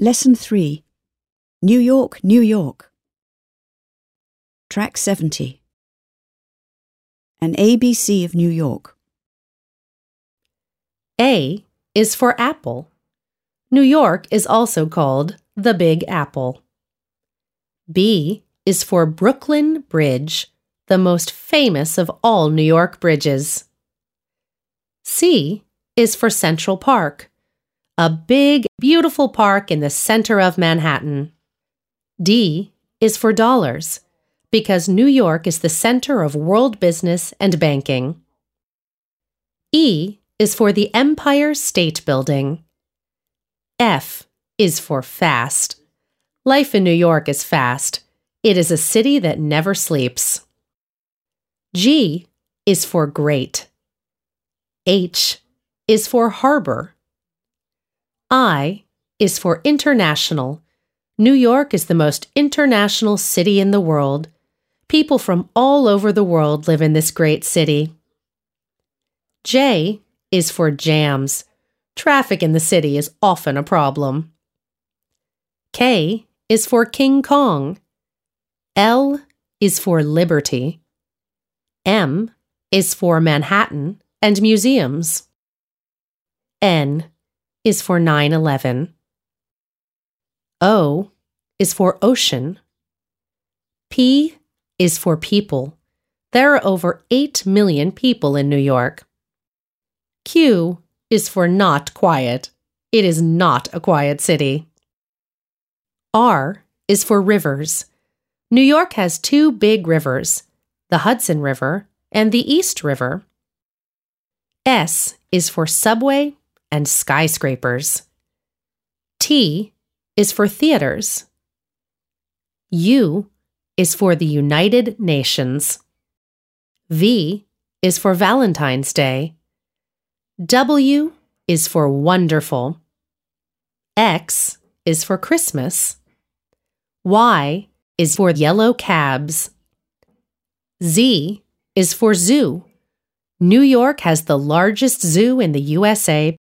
Lesson 3 New York, New York. Track 70 An ABC of New York. A is for apple. New York is also called the Big Apple. B is for Brooklyn Bridge, the most famous of all New York bridges. C is for Central Park, a big, beautiful park in the center of Manhattan. D is for dollars, because New York is the center of world business and banking. E is for the Empire State Building. F is for fast. Life in New York is fast. It is a city that never sleeps. G is for great. H is for harbor. I is for international. New York is the most international city in the world. People from all over the world live in this great city. J is for jams. Traffic in the city is often a problem. K is for King Kong. L is for liberty. M is for Manhattan and museums. N is for 9 11. O is for ocean. P is for people. There are over 8 million people in New York. Q is for not quiet. It is not a quiet city. R is for rivers. New York has two big rivers, the Hudson River and the East River. S is for subway and skyscrapers. T is for theaters. U is for the United Nations. V is for Valentine's Day. W is for wonderful. X is for Christmas. Y is for yellow cabs. Z is for zoo. New York has the largest zoo in the USA